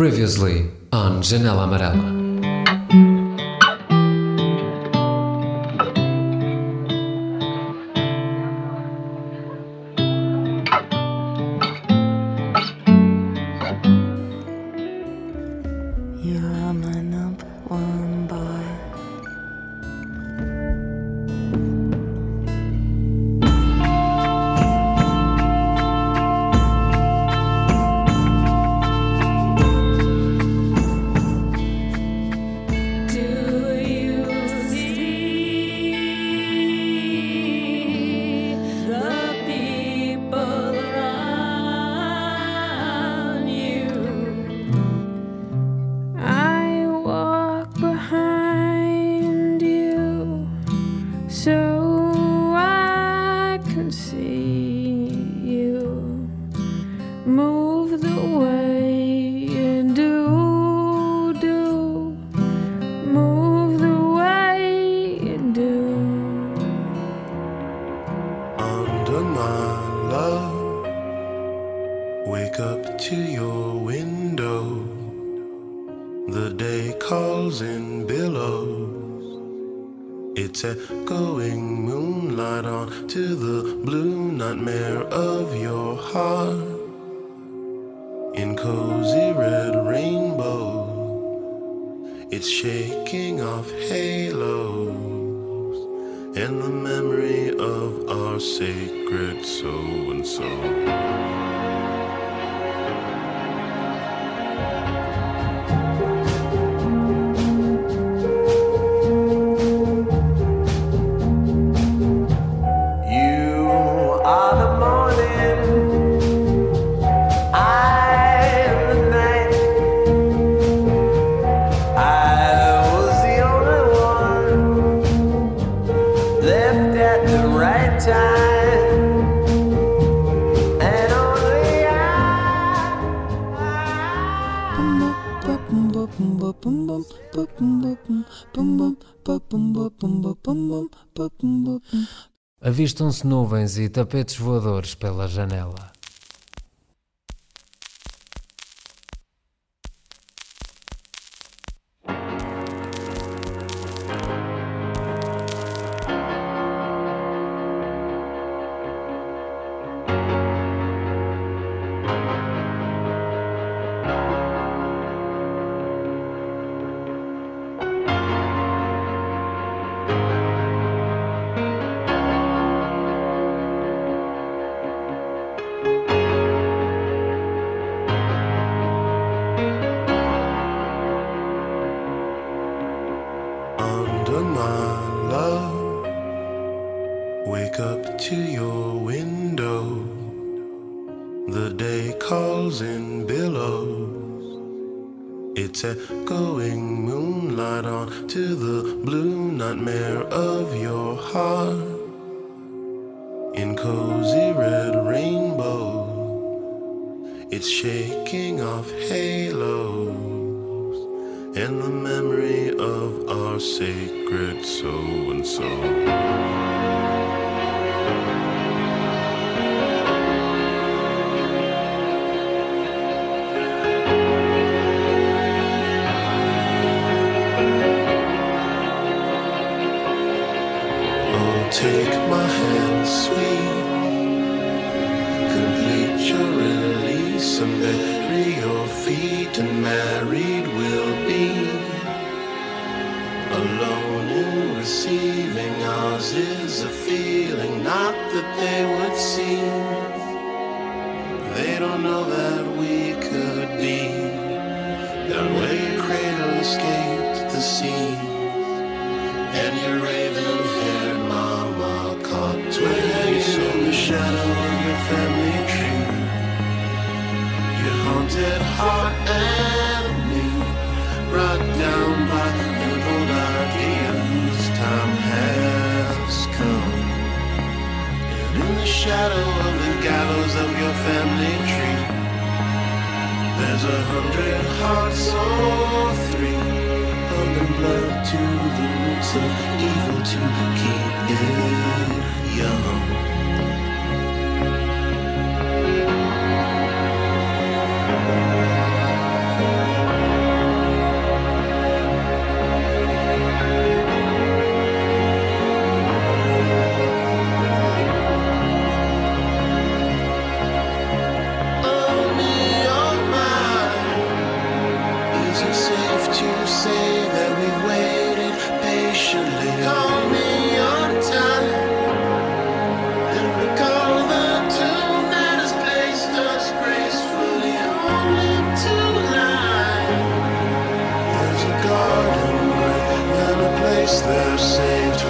Previously on Janela Amarela. avistam-se nuvens e tapetes voadores pela janela. someday. Free your feet and man.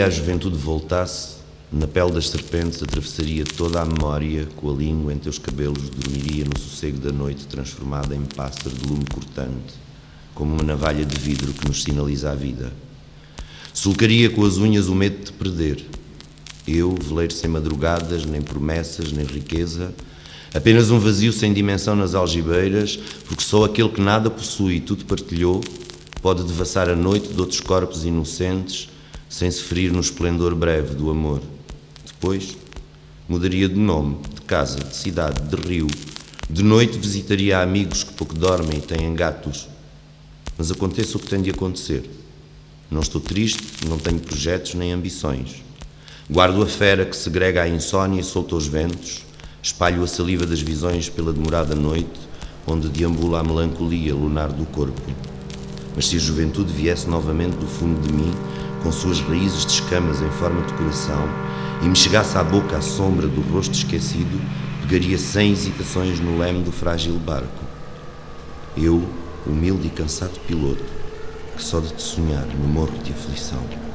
dia a juventude voltasse, na pele das serpentes atravessaria toda a memória, com a língua entre os cabelos dormiria no sossego da noite, transformada em pássaro de lume cortante, como uma navalha de vidro que nos sinaliza a vida. Sulcaria com as unhas o medo de perder. Eu, veleiro sem madrugadas, nem promessas, nem riqueza, apenas um vazio sem dimensão nas algibeiras, porque só aquele que nada possui e tudo partilhou pode devassar a noite de outros corpos inocentes sem se ferir no esplendor breve do amor. Depois, mudaria de nome, de casa, de cidade, de rio. De noite visitaria amigos que pouco dormem e têm gatos. Mas aconteça o que tem de acontecer. Não estou triste, não tenho projetos nem ambições. Guardo a fera que segrega a insônia e solta os ventos. Espalho a saliva das visões pela demorada noite, onde deambula a melancolia lunar do corpo. Mas se a juventude viesse novamente do fundo de mim, com suas raízes de escamas em forma de coração, e me chegasse à boca a sombra do rosto esquecido, pegaria sem hesitações no leme do frágil barco. Eu, humilde e cansado piloto, que só de te sonhar me morro de aflição.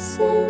listen.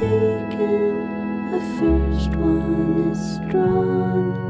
taken, the first one is drawn.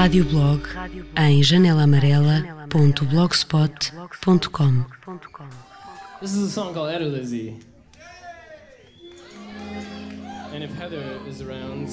Radioblog em janelamarela.blogspot.com. This is a song called Edo Lizzie. And if Heather is around.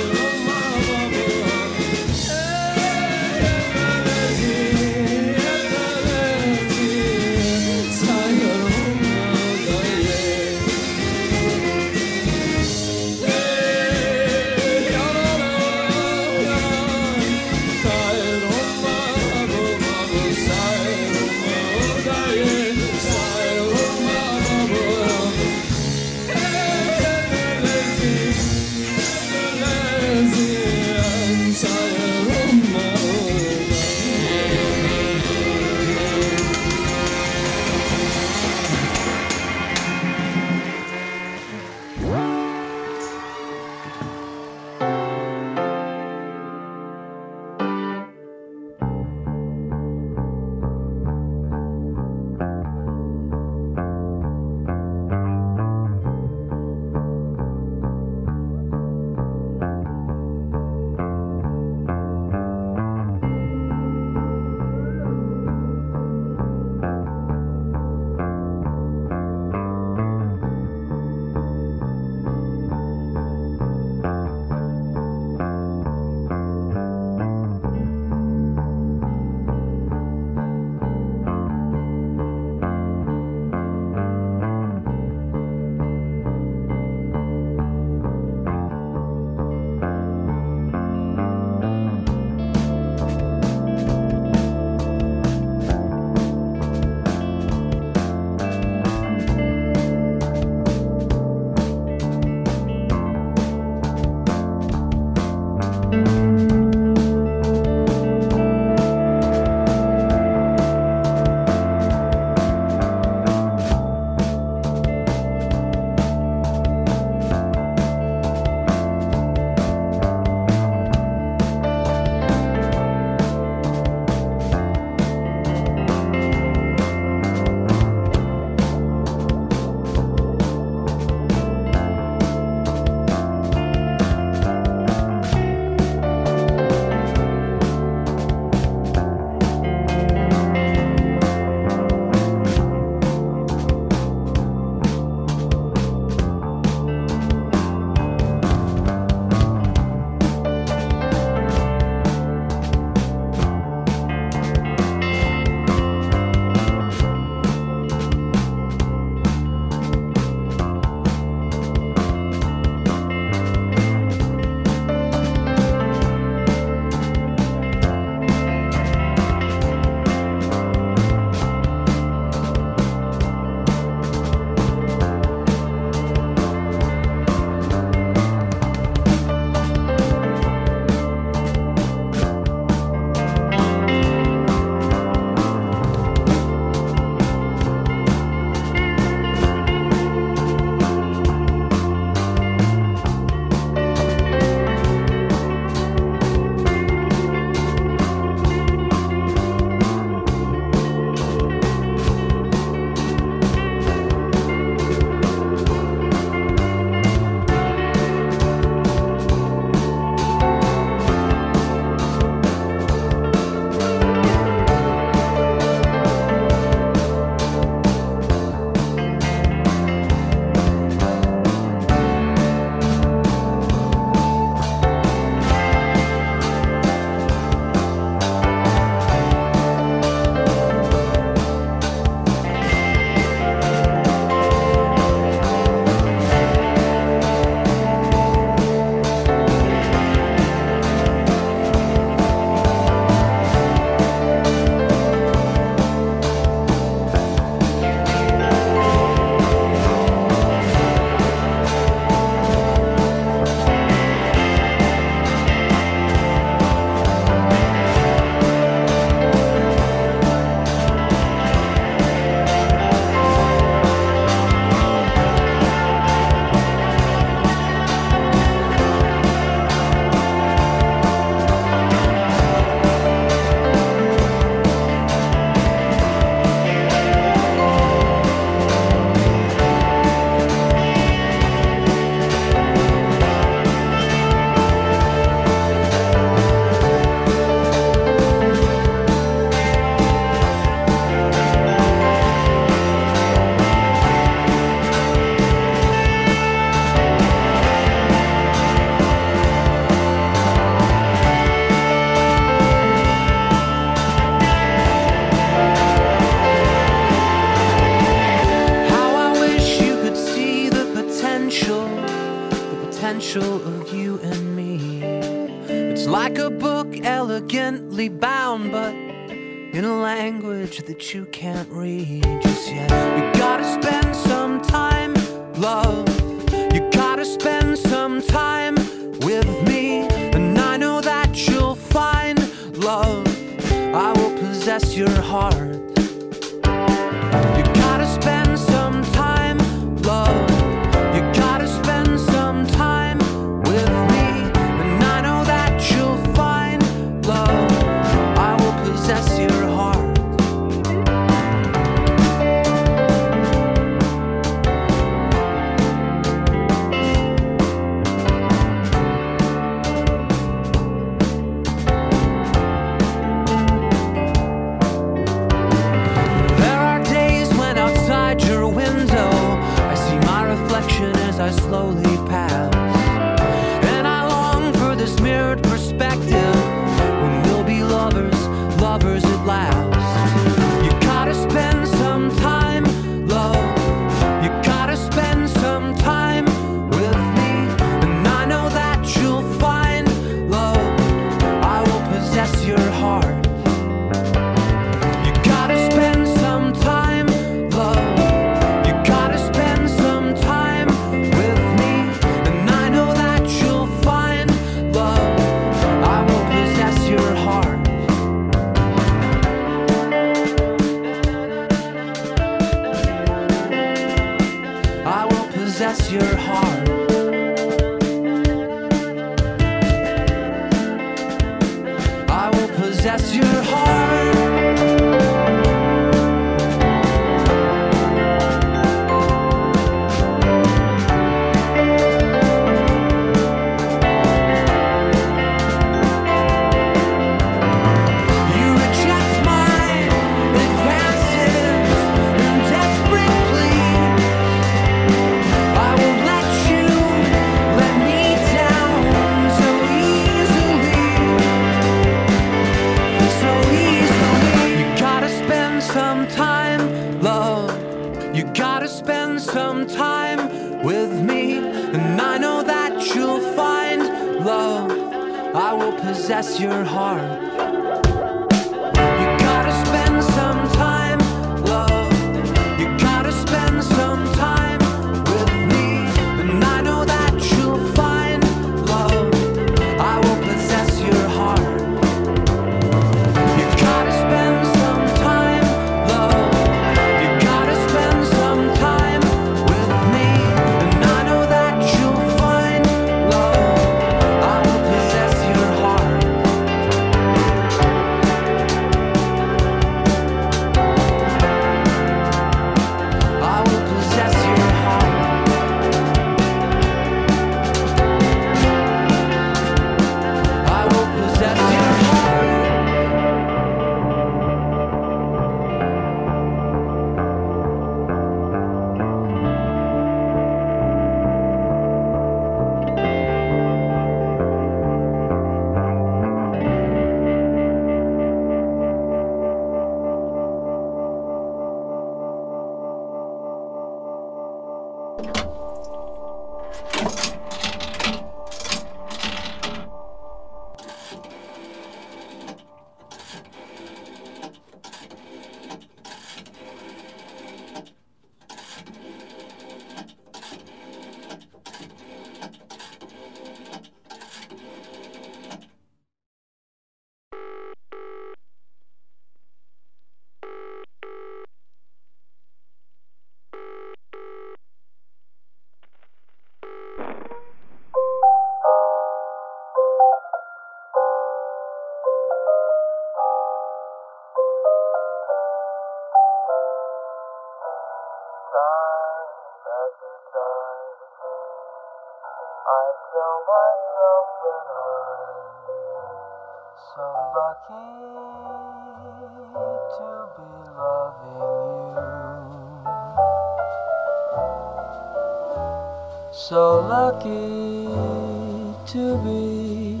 lucky to be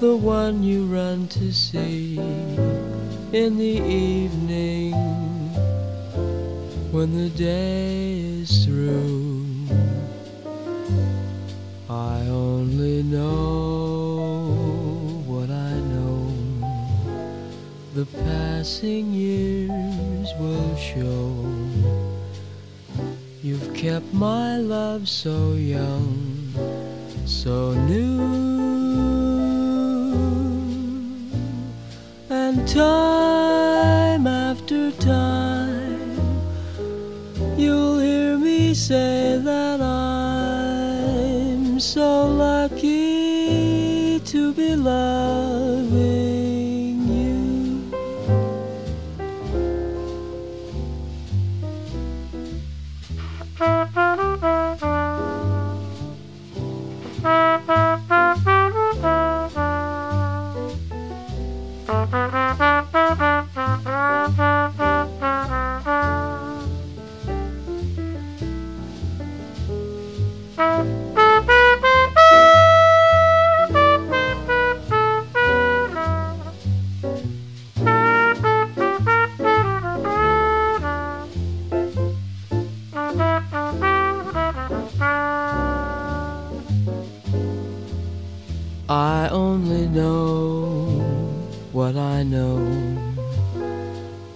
the one you run to see in the evening when the day is through. I only know what I know. The passing years will show you've kept my love so young, so new. And time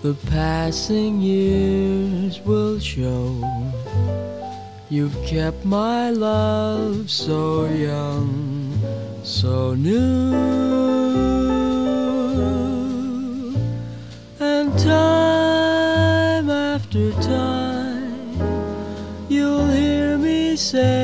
The passing years will show. You've kept my love so young, so new. And time after time, you'll hear me say